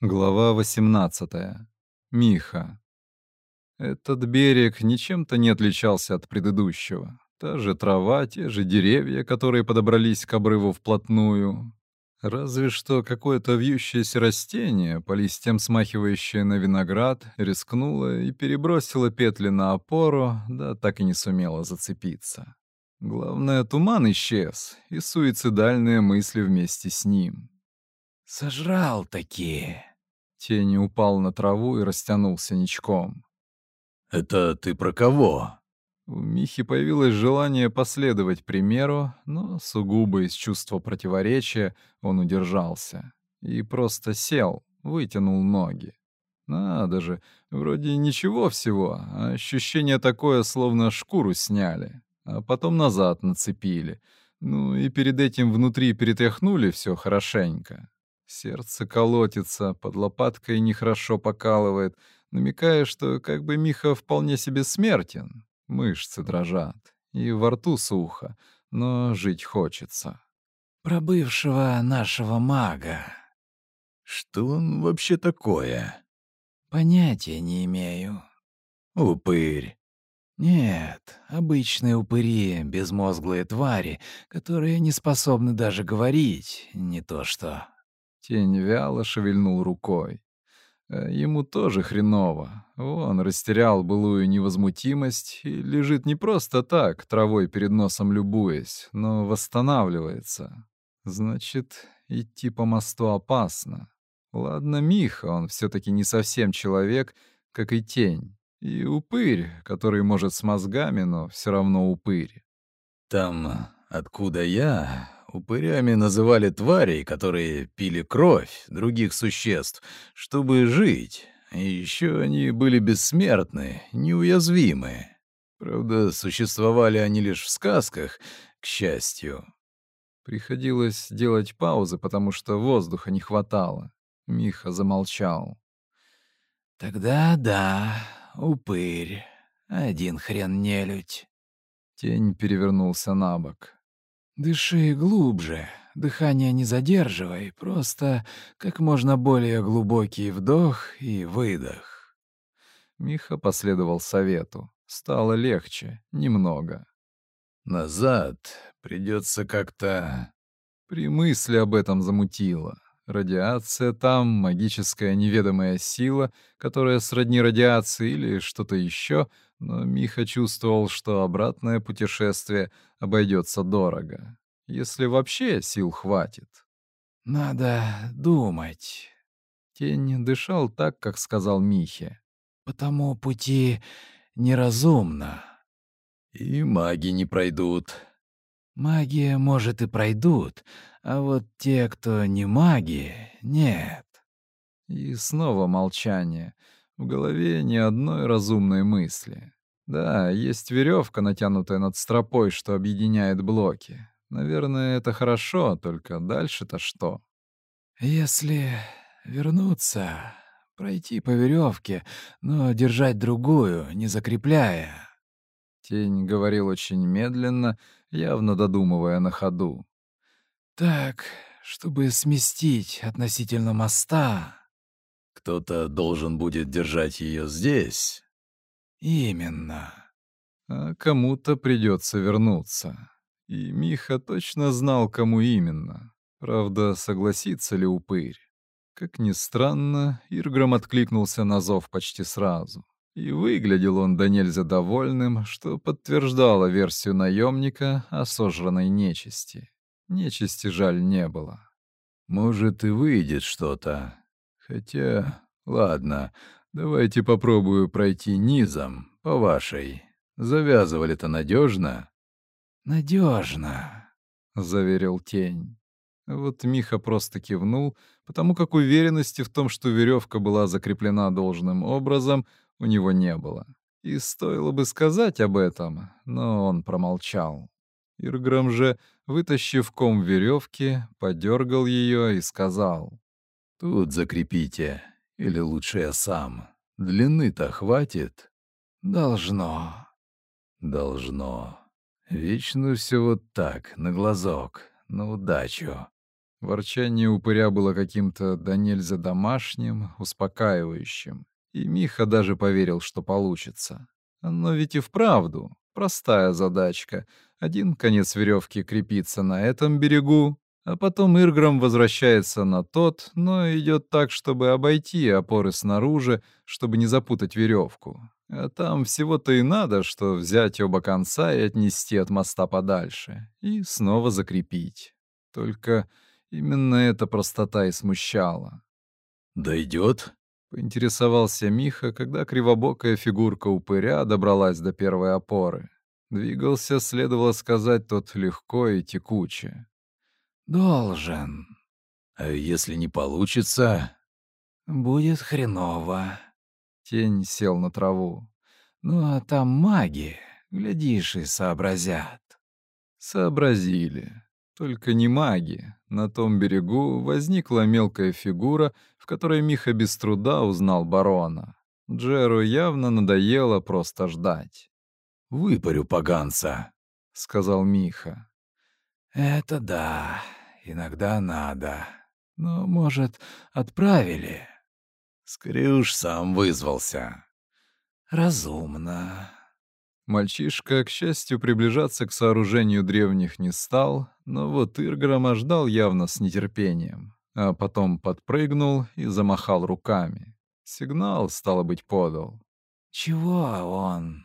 Глава 18. Миха. Этот берег ничем-то не отличался от предыдущего. Та же трава, те же деревья, которые подобрались к обрыву вплотную. Разве что какое-то вьющееся растение, по листьям смахивающее на виноград, рискнуло и перебросило петли на опору, да так и не сумело зацепиться. Главное, туман исчез, и суицидальные мысли вместе с ним. «Сожрал такие!» Тень упал на траву и растянулся ничком. «Это ты про кого?» У Михи появилось желание последовать примеру, но сугубо из чувства противоречия он удержался и просто сел, вытянул ноги. Надо же, вроде ничего всего, а ощущение такое, словно шкуру сняли, а потом назад нацепили. Ну и перед этим внутри перетряхнули все хорошенько. Сердце колотится, под лопаткой нехорошо покалывает, намекая, что как бы Миха вполне себе смертен. Мышцы дрожат, и во рту сухо, но жить хочется. «Про бывшего нашего мага». «Что он вообще такое?» «Понятия не имею». «Упырь». «Нет, обычные упыри, безмозглые твари, которые не способны даже говорить, не то что...» Тень вяло шевельнул рукой. Э, ему тоже хреново. Он растерял былую невозмутимость и лежит не просто так, травой перед носом любуясь, но восстанавливается. Значит, идти по мосту опасно. Ладно, Миха, он все таки не совсем человек, как и тень. И упырь, который может с мозгами, но все равно упырь. «Там, откуда я, Упырями называли тварей, которые пили кровь других существ, чтобы жить. И еще они были бессмертны, неуязвимы. Правда, существовали они лишь в сказках, к счастью. Приходилось делать паузы, потому что воздуха не хватало. Миха замолчал. «Тогда да, упырь. Один хрен нелюдь». Тень перевернулся на бок. Дыши глубже, дыхание не задерживай, просто как можно более глубокий вдох и выдох. Миха последовал совету. Стало легче, немного. Назад придется как-то... При мысли об этом замутило. Радиация там, магическая неведомая сила, которая сродни радиации или что-то еще — но Миха чувствовал, что обратное путешествие обойдется дорого, если вообще сил хватит. «Надо думать». Тень дышал так, как сказал Михе. «По тому пути неразумно». «И маги не пройдут». «Маги, может, и пройдут, а вот те, кто не маги, нет». И снова молчание — в голове ни одной разумной мысли. Да, есть веревка, натянутая над стропой, что объединяет блоки. Наверное, это хорошо, только дальше-то что? Если вернуться, пройти по веревке, но держать другую, не закрепляя. Тень говорил очень медленно, явно додумывая на ходу. Так, чтобы сместить относительно моста, кто-то должен будет держать ее здесь. Именно. А кому-то придется вернуться. И Миха точно знал, кому именно. Правда, согласится ли упырь? Как ни странно, Ирграм откликнулся на зов почти сразу. И выглядел он до нельзя довольным, что подтверждало версию наемника о сожранной нечисти. Нечисти жаль не было. «Может, и выйдет что-то», Хотя, ладно, давайте попробую пройти низом, по вашей. Завязывали-то надежно. Надежно, заверил тень. Вот Миха просто кивнул, потому как уверенности в том, что веревка была закреплена должным образом, у него не было. И стоило бы сказать об этом, но он промолчал. Ирграм же, вытащив ком веревки, подергал ее и сказал. Тут закрепите, или лучше я сам. Длины-то хватит? Должно. Должно. Вечно все вот так, на глазок, на удачу. Ворчание упыря было каким-то да нельзя домашним, успокаивающим. И Миха даже поверил, что получится. Но ведь и вправду простая задачка. Один конец веревки крепится на этом берегу, а потом Ирграм возвращается на тот, но идет так, чтобы обойти опоры снаружи, чтобы не запутать веревку. А там всего-то и надо, что взять оба конца и отнести от моста подальше, и снова закрепить. Только именно эта простота и смущала. «Дойдет?» — поинтересовался Миха, когда кривобокая фигурка упыря добралась до первой опоры. Двигался, следовало сказать, тот легко и текуче. «Должен». «А если не получится?» «Будет хреново». Тень сел на траву. «Ну а там маги, глядишь, и сообразят». Сообразили. Только не маги. На том берегу возникла мелкая фигура, в которой Миха без труда узнал барона. Джеру явно надоело просто ждать. «Выпарю поганца», — сказал Миха. «Это да, иногда надо. Но, может, отправили?» Скрюш сам вызвался. «Разумно». Мальчишка, к счастью, приближаться к сооружению древних не стал, но вот Ирграма ждал явно с нетерпением, а потом подпрыгнул и замахал руками. Сигнал, стало быть, подал. «Чего он?»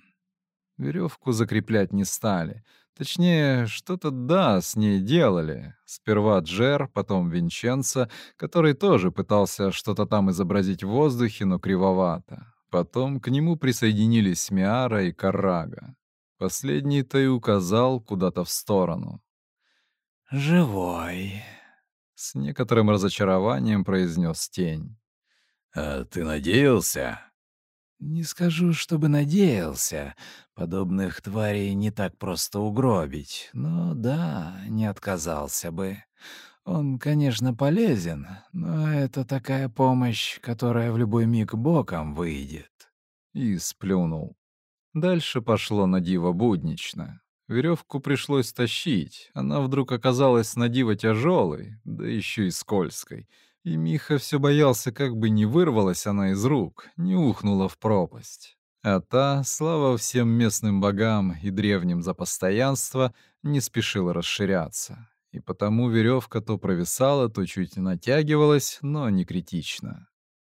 Веревку закреплять не стали. Точнее, что-то да, с ней делали. Сперва Джер, потом Винченцо, который тоже пытался что-то там изобразить в воздухе, но кривовато. Потом к нему присоединились Миара и Каррага. Последний-то и указал куда-то в сторону. «Живой», — с некоторым разочарованием произнес тень. «А ты надеялся?» «Не скажу, чтобы надеялся. Подобных тварей не так просто угробить. Но да, не отказался бы. Он, конечно, полезен, но это такая помощь, которая в любой миг боком выйдет». И сплюнул. Дальше пошло на диво буднично. Веревку пришлось тащить. Она вдруг оказалась на диво тяжелой, да еще и скользкой — и Миха все боялся, как бы не вырвалась она из рук, не ухнула в пропасть. А та, слава всем местным богам и древним за постоянство, не спешила расширяться. И потому веревка то провисала, то чуть натягивалась, но не критично.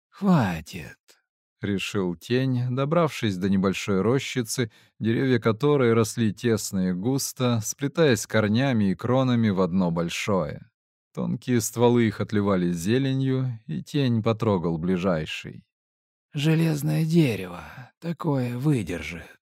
«Хватит», — решил тень, добравшись до небольшой рощицы, деревья которой росли тесно и густо, сплетаясь корнями и кронами в одно большое. Тонкие стволы их отливали зеленью, и тень потрогал ближайший. «Железное дерево, такое выдержит».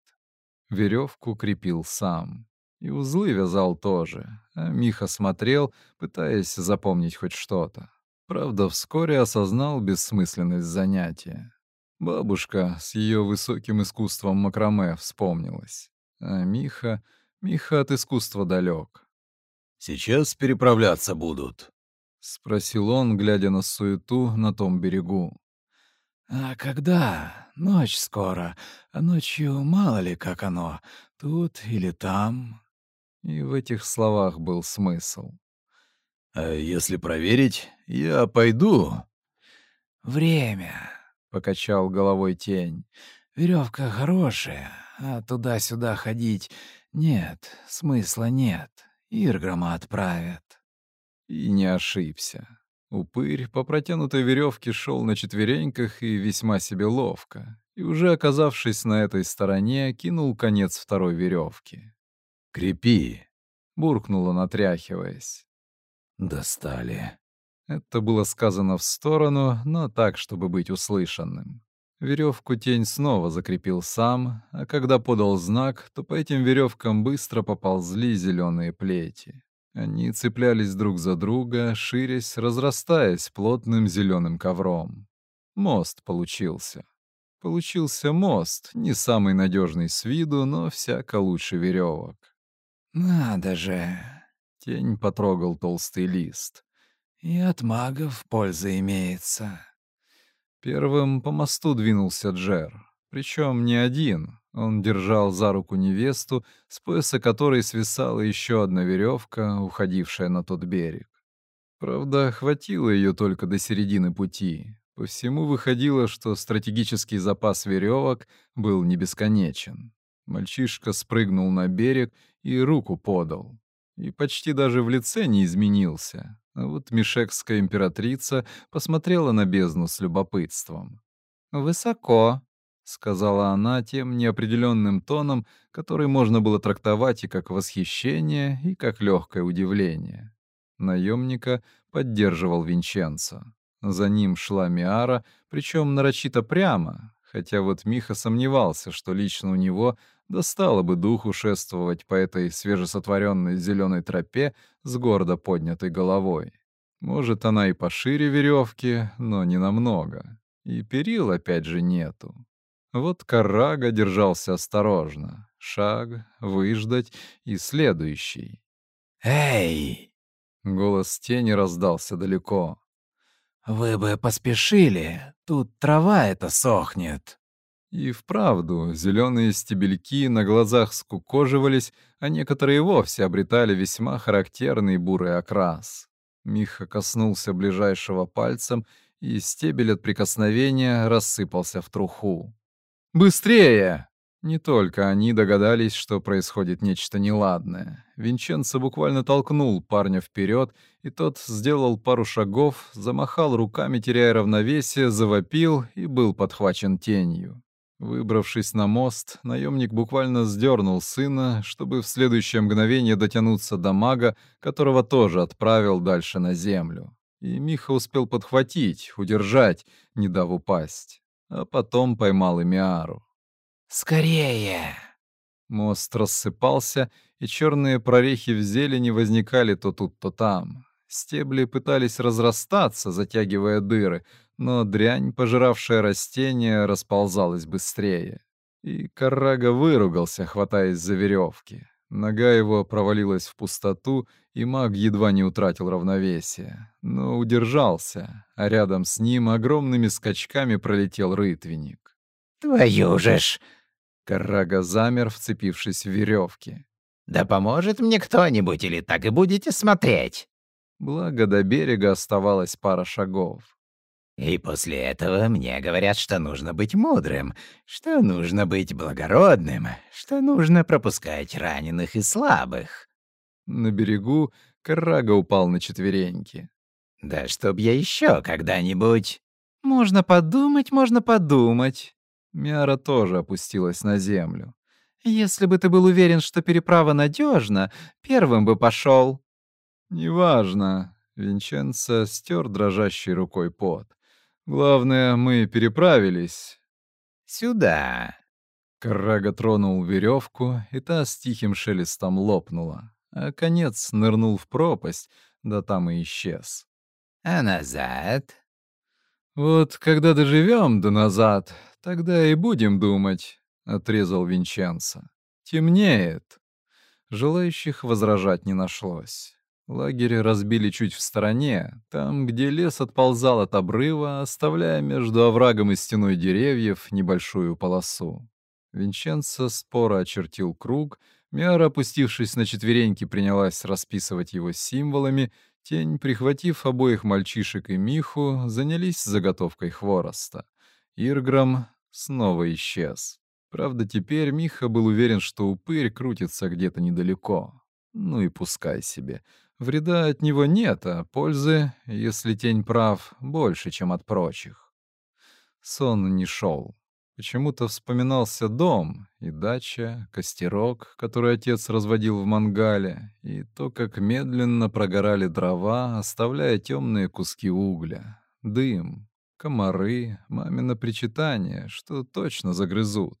Веревку крепил сам. И узлы вязал тоже, а Миха смотрел, пытаясь запомнить хоть что-то. Правда, вскоре осознал бессмысленность занятия. Бабушка с ее высоким искусством макраме вспомнилась. А Миха... Миха от искусства далек. Сейчас переправляться будут?» — спросил он, глядя на суету на том берегу. «А когда? Ночь скоро. А ночью мало ли как оно. Тут или там». И в этих словах был смысл. «А если проверить, я пойду». «Время», — покачал головой тень. Веревка хорошая, а туда-сюда ходить нет, смысла нет. Ирграма отправят». И не ошибся. Упырь по протянутой веревке шел на четвереньках и весьма себе ловко, и уже оказавшись на этой стороне, кинул конец второй веревки. «Крепи!» — буркнул он, отряхиваясь. «Достали». Это было сказано в сторону, но так, чтобы быть услышанным. Веревку тень снова закрепил сам, а когда подал знак, то по этим веревкам быстро поползли зеленые плети. Они цеплялись друг за друга, ширясь, разрастаясь плотным зеленым ковром. Мост получился. Получился мост, не самый надежный с виду, но всяко лучше веревок. «Надо же!» — тень потрогал толстый лист. «И от магов польза имеется». Первым по мосту двинулся Джер. Причем не один. Он держал за руку невесту, с пояса которой свисала еще одна веревка, уходившая на тот берег. Правда, хватило ее только до середины пути. По всему выходило, что стратегический запас веревок был не бесконечен. Мальчишка спрыгнул на берег и руку подал. И почти даже в лице не изменился. А вот мишекская императрица посмотрела на бездну с любопытством. «Высоко», — сказала она тем неопределенным тоном, который можно было трактовать и как восхищение, и как легкое удивление. Наемника поддерживал Винченцо. За ним шла Миара, причем нарочито прямо, хотя вот Миха сомневался, что лично у него достало бы духу шествовать по этой свежесотворенной зеленой тропе с гордо поднятой головой. Может, она и пошире веревки, но не намного. И перил опять же нету. Вот Карага держался осторожно. Шаг, выждать и следующий. «Эй!» — голос тени раздался далеко. «Вы бы поспешили, тут трава эта сохнет». И вправду, зеленые стебельки на глазах скукоживались, а некоторые вовсе обретали весьма характерный бурый окрас. Миха коснулся ближайшего пальцем, и стебель от прикосновения рассыпался в труху. «Быстрее!» Не только они догадались, что происходит нечто неладное. Винченцо буквально толкнул парня вперед, и тот сделал пару шагов, замахал руками, теряя равновесие, завопил и был подхвачен тенью. Выбравшись на мост, наемник буквально сдернул сына, чтобы в следующее мгновение дотянуться до мага, которого тоже отправил дальше на землю. И Миха успел подхватить, удержать, не дав упасть. А потом поймал и Миару. «Скорее!» Мост рассыпался, и черные прорехи в зелени возникали то тут, то там. Стебли пытались разрастаться, затягивая дыры, но дрянь, пожиравшая растения, расползалась быстрее. И Карага выругался, хватаясь за веревки. Нога его провалилась в пустоту, и маг едва не утратил равновесие, но удержался, а рядом с ним огромными скачками пролетел рытвенник. «Твою же ж!» Карага замер, вцепившись в веревки. «Да поможет мне кто-нибудь, или так и будете смотреть?» Благо до берега оставалось пара шагов. «И после этого мне говорят, что нужно быть мудрым, что нужно быть благородным, что нужно пропускать раненых и слабых». На берегу Карага упал на четвереньки. «Да чтоб я еще когда-нибудь...» «Можно подумать, можно подумать», Миара тоже опустилась на землю. «Если бы ты был уверен, что переправа надежна, первым бы пошел. «Неважно», — Винченцо стер дрожащей рукой пот. «Главное, мы переправились». «Сюда». Карага тронул веревку, и та с тихим шелестом лопнула, а конец нырнул в пропасть, да там и исчез. «А назад?» «Вот когда доживем до назад, «Тогда и будем думать», — отрезал Винченцо. «Темнеет». Желающих возражать не нашлось. Лагерь разбили чуть в стороне, там, где лес отползал от обрыва, оставляя между оврагом и стеной деревьев небольшую полосу. Винченцо споро очертил круг, Миара, опустившись на четвереньки, принялась расписывать его символами, тень, прихватив обоих мальчишек и Миху, занялись заготовкой хвороста. Ирграм снова исчез. Правда, теперь Миха был уверен, что упырь крутится где-то недалеко. Ну и пускай себе. Вреда от него нет, а пользы, если тень прав, больше, чем от прочих. Сон не шел. Почему-то вспоминался дом и дача, костерок, который отец разводил в мангале, и то, как медленно прогорали дрова, оставляя темные куски угля, дым, Комары, мамино причитание, что точно загрызут.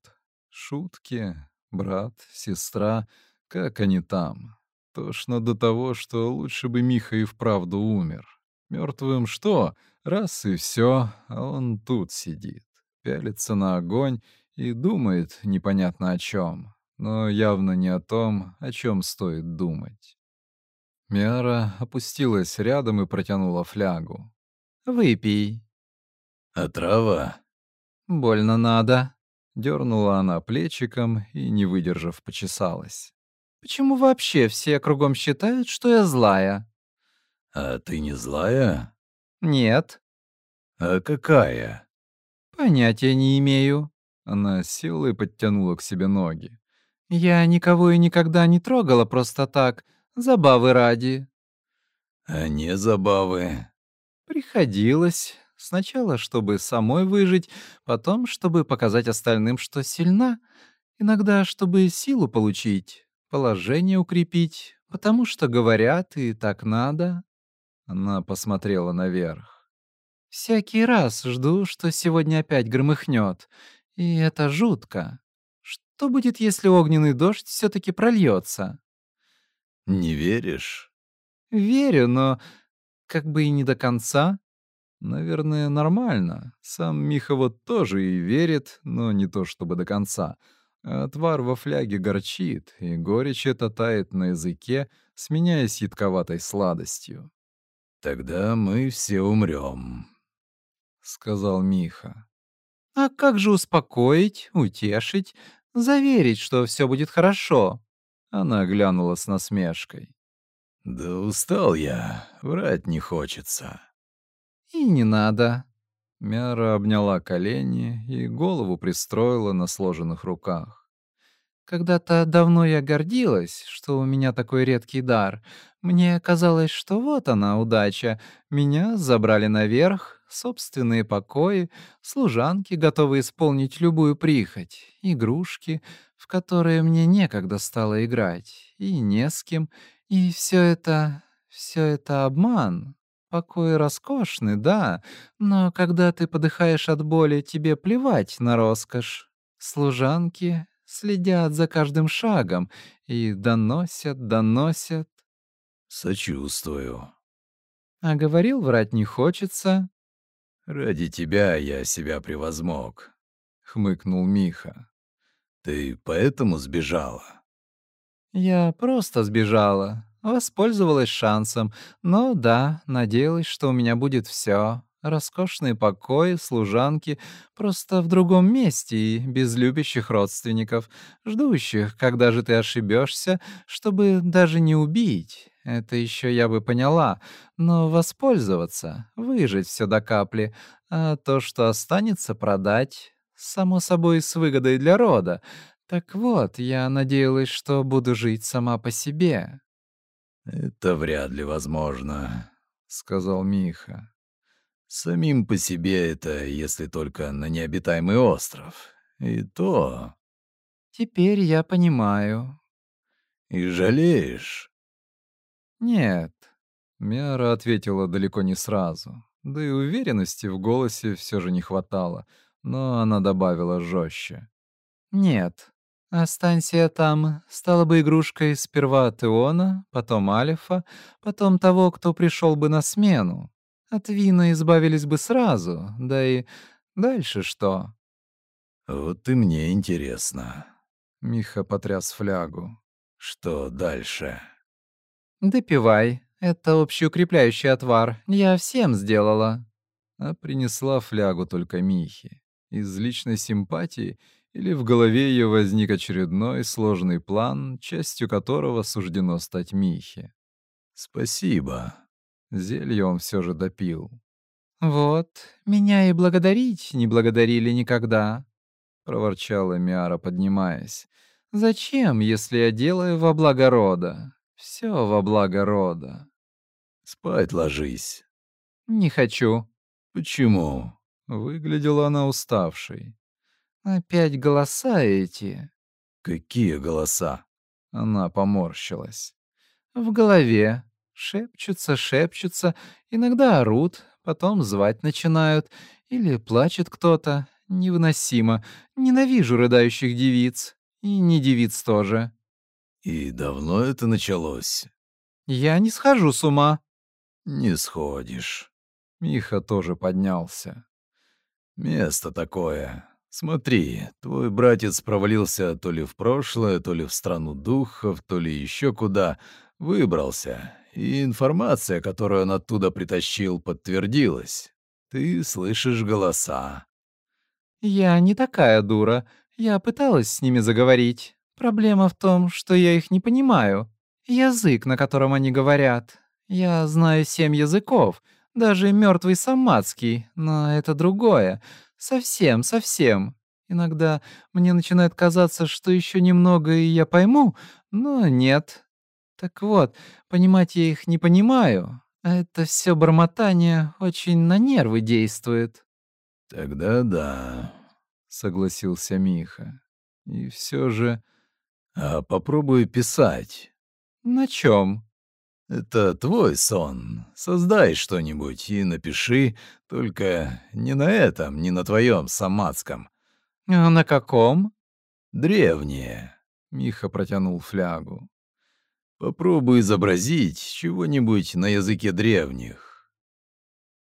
Шутки, брат, сестра, как они там. Тошно до того, что лучше бы Миха и вправду умер. Мертвым что? Раз и все, а он тут сидит, пялится на огонь и думает непонятно о чем, но явно не о том, о чем стоит думать. Миара опустилась рядом и протянула флягу. «Выпей». А трава? Больно надо. Дернула она плечиком и, не выдержав, почесалась. Почему вообще все кругом считают, что я злая? «А ты не злая?» «Нет». «А какая?» «Понятия не имею». Она села и подтянула к себе ноги. «Я никого и никогда не трогала просто так, забавы ради». «А не забавы?» «Приходилось. Сначала, чтобы самой выжить, потом, чтобы показать остальным, что сильна, иногда, чтобы силу получить, положение укрепить, потому что говорят, и так надо». Она посмотрела наверх. «Всякий раз жду, что сегодня опять громыхнет, и это жутко. Что будет, если огненный дождь все таки прольется? «Не веришь?» «Верю, но как бы и не до конца. Наверное, нормально. Сам Миха вот тоже и верит, но не то чтобы до конца. Отвар во фляге горчит, и горечь эта тает на языке, сменяясь едковатой сладостью. «Тогда мы все умрем», — сказал Миха. «А как же успокоить, утешить, заверить, что все будет хорошо?» Она глянула с насмешкой. «Да устал я, врать не хочется». «И не надо». Мяра обняла колени и голову пристроила на сложенных руках. Когда-то давно я гордилась, что у меня такой редкий дар. Мне казалось, что вот она, удача. Меня забрали наверх, собственные покои, служанки, готовы исполнить любую прихоть, игрушки, в которые мне некогда стало играть, и не с кем, и все это... все это обман. Покои роскошны, да, но когда ты подыхаешь от боли, тебе плевать на роскошь. Служанки следят за каждым шагом и доносят, доносят. Сочувствую. А говорил, врать не хочется. Ради тебя я себя превозмог, хмыкнул Миха. Ты поэтому сбежала? Я просто сбежала, воспользовалась шансом, но да, надеялась, что у меня будет все. Роскошные покои, служанки, просто в другом месте и без любящих родственников, ждущих, когда же ты ошибешься, чтобы даже не убить. Это еще я бы поняла, но воспользоваться, выжить все до капли, а то, что останется, продать, само собой, с выгодой для рода. Так вот, я надеялась, что буду жить сама по себе. «Это вряд ли возможно», — сказал Миха. Самим по себе это, если только на необитаемый остров. И то... Теперь я понимаю. И жалеешь? Нет. Мяра ответила далеко не сразу. Да и уверенности в голосе все же не хватало, но она добавила жестче. Нет. Останься там, стала бы игрушкой сперва Теона, потом Алифа, потом того, кто пришел бы на смену. От вина избавились бы сразу, да и дальше что? Вот и мне интересно. Миха потряс флягу. Что дальше? Допивай. Это общеукрепляющий отвар. Я всем сделала. А принесла флягу только Михе. Из личной симпатии или в голове ее возник очередной сложный план, частью которого суждено стать Михе. «Спасибо», Зелье он все же допил. «Вот, меня и благодарить не благодарили никогда», — проворчала Миара, поднимаясь. «Зачем, если я делаю во благо рода? Все во благо рода». «Спать ложись». «Не хочу». «Почему?» Выглядела она уставшей. «Опять голоса эти». «Какие голоса?» Она поморщилась. «В голове. Шепчутся, шепчутся, иногда орут, потом звать начинают. Или плачет кто-то. Невыносимо. Ненавижу рыдающих девиц. И не девиц тоже. И давно это началось? Я не схожу с ума. Не сходишь. Миха тоже поднялся. Место такое. Смотри, твой братец провалился то ли в прошлое, то ли в страну духов, то ли еще куда. Выбрался и информация, которую он оттуда притащил, подтвердилась. Ты слышишь голоса. Я не такая дура. Я пыталась с ними заговорить. Проблема в том, что я их не понимаю. Язык, на котором они говорят. Я знаю семь языков, даже мертвый самадский, но это другое. Совсем, совсем. Иногда мне начинает казаться, что еще немного и я пойму, но нет. Так вот, понимать я их не понимаю. А это все бормотание очень на нервы действует. Тогда да, согласился Миха. И все же, а попробуй писать. На чем? Это твой сон. Создай что-нибудь и напиши, только не на этом, не на твоем самадском. А на каком? Древнее. Миха протянул флягу. Попробуй изобразить чего-нибудь на языке древних.